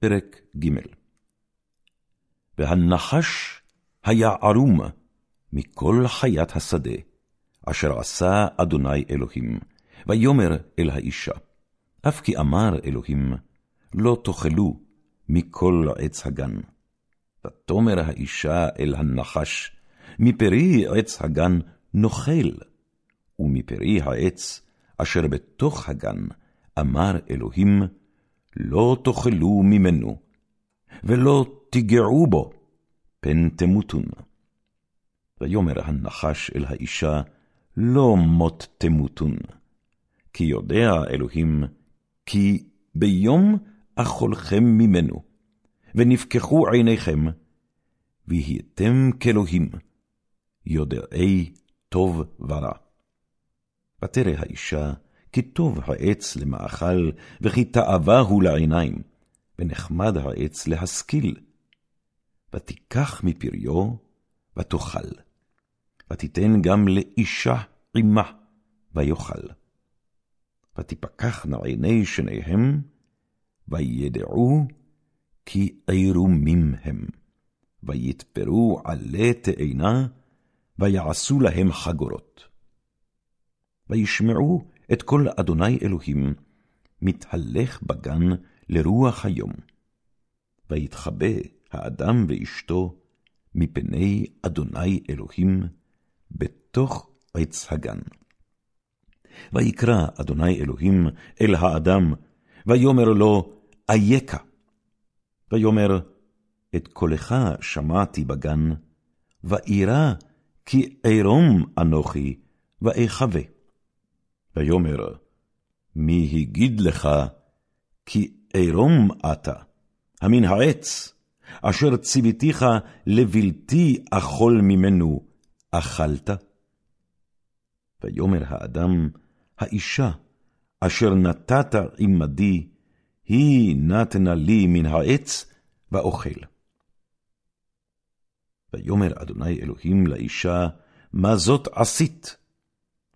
פרק ג' והנחש היה ערום מכל חיית השדה, אשר עשה אדוני אלוהים, ויאמר אל האישה, אף כי אמר אלוהים, לא תאכלו מכל עץ הגן. ותאמר האישה אל הנחש, מפרי עץ הגן נאכל, ומפרי העץ אשר בתוך הגן, אמר אלוהים, לא תאכלו ממנו, ולא תיגעו בו, פן תמותון. ויאמר הנחש אל האישה, לא מות תמותון, כי יודע אלוהים, כי ביום אכולכם ממנו, ונפקחו עיניכם, והייתם כאלוהים, יודעי טוב ורע. ותרא האישה, כי טוב העץ למאכל, וכי תאווה הוא לעיניים, ונחמד העץ להשכיל. ותיקח מפריו, ותאכל. ותיתן גם לאישה עמה, ויאכל. ותפקחנה עיני שניהם, וידעו כי עירומים הם. ויתפרו עלי תאנה, ויעשו להם חגורות. וישמעו את כל אדוני אלוהים, מתהלך בגן לרוח היום. ויתחבא האדם ואשתו מפני אדוני אלוהים בתוך עץ הגן. ויקרא אדוני אלוהים אל האדם, ויאמר לו, אייכה. ויאמר, את קולך שמעתי בגן, ואירא כי ערום אנוכי, ואחווה. ויאמר, מי הגיד לך, כי ערום אתה, המן העץ, אשר ציוויתיך לבלתי אכול ממנו, אכלת? ויאמר האדם, האישה, אשר נתת עמדי, היא נתנה לי מן העץ, ואוכל. ויאמר אדוני אלוהים לאישה, מה זאת עשית?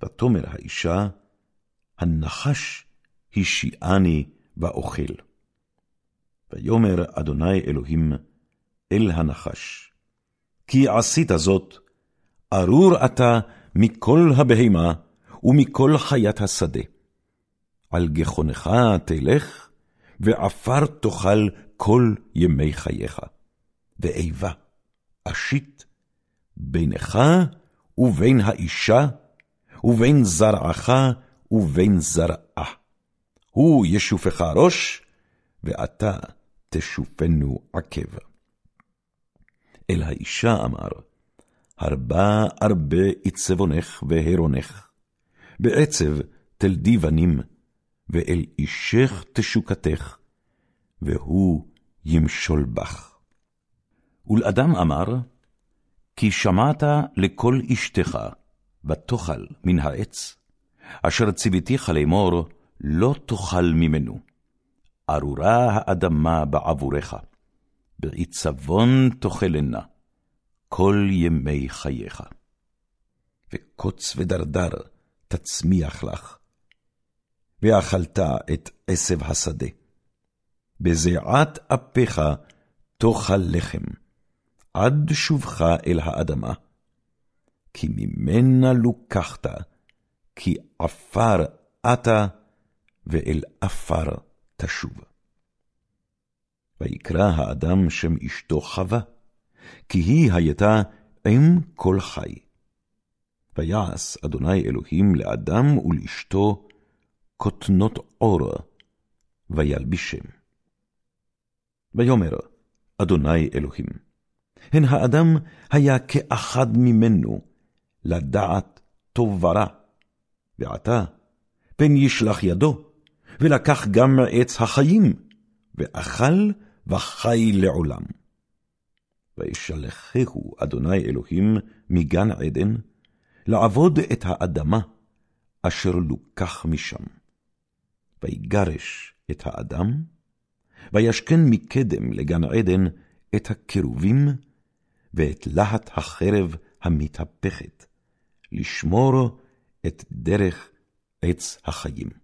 ותאמר האישה, הנחש השיעני ואוכל. ויאמר אדוני אלוהים אל הנחש, כי עשית זאת, ארור אתה מכל הבהמה ומכל חיית השדה. על גחונך תלך, ועפר תאכל כל ימי חייך. ואיבה, אשית, בינך ובין האישה, ובין זרעך ובין זרעה. הוא ישופך ראש, ואתה תשופנו עקב. אל האישה אמר, הרבה הרבה עצבונך והרונך, בעצב תלדי בנים, ואל אישך תשוקתך, והוא ימשול בך. ולאדם אמר, כי שמעת לקול אשתך, ותאכל מן העץ, אשר ציוויתיך לאמור, לא תאכל ממנו. ארורה האדמה בעבורך, בעצבון תאכלנה, כל ימי חייך. וקוץ ודרדר תצמיח לך, ואכלת את עשב השדה. בזיעת אפיך תאכל לחם, עד שובך אל האדמה, כי ממנה לוקחת, כי עפר אתה, ואל עפר תשוב. ויקרא האדם שם אשתו חווה, כי היא הייתה עם כל חי. ויעש אדוני אלוהים לאדם ולאשתו כותנות עור, וילבישם. ויאמר אדוני אלוהים, הן האדם היה כאחד ממנו, לדעת טוב ורע. ועתה, פן ישלח ידו, ולקח גם מעץ החיים, ואכל וחי לעולם. וישלחהו אדוני אלוהים מגן עדן, לעבוד את האדמה, אשר לוקח משם. ויגרש את האדם, וישכן מקדם לגן עדן את הקירובים, ואת להט החרב המתהפכת, לשמור את דרך עץ החיים.